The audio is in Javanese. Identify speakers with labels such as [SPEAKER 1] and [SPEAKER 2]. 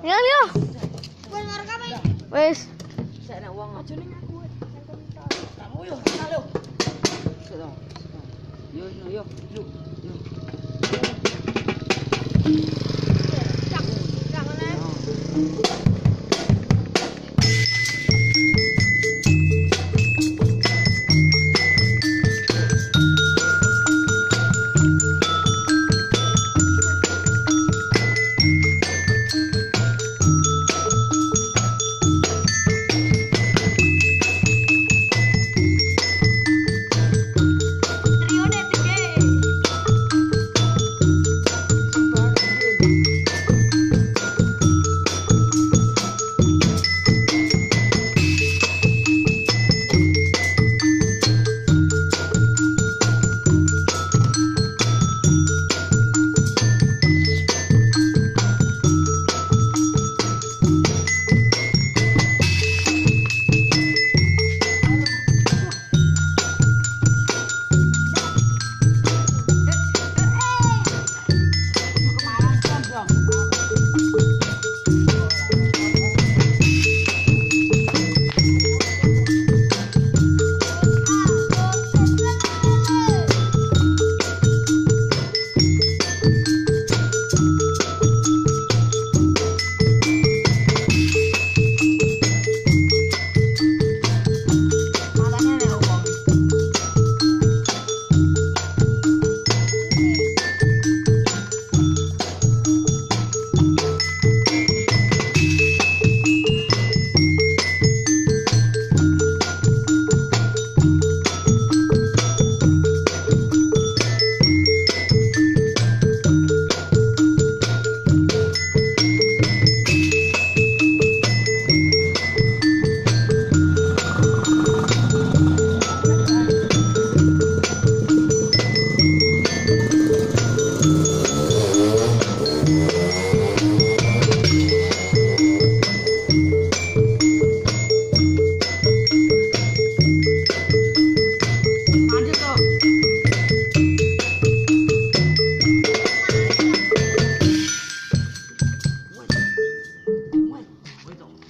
[SPEAKER 1] Ya, ya.
[SPEAKER 2] Wes ngarep.
[SPEAKER 1] Wes.
[SPEAKER 3] Sak nek wong
[SPEAKER 4] aja ah. ning aku.
[SPEAKER 3] Kamu yo, halo. Sudah. Yo, yo, yo. Yo.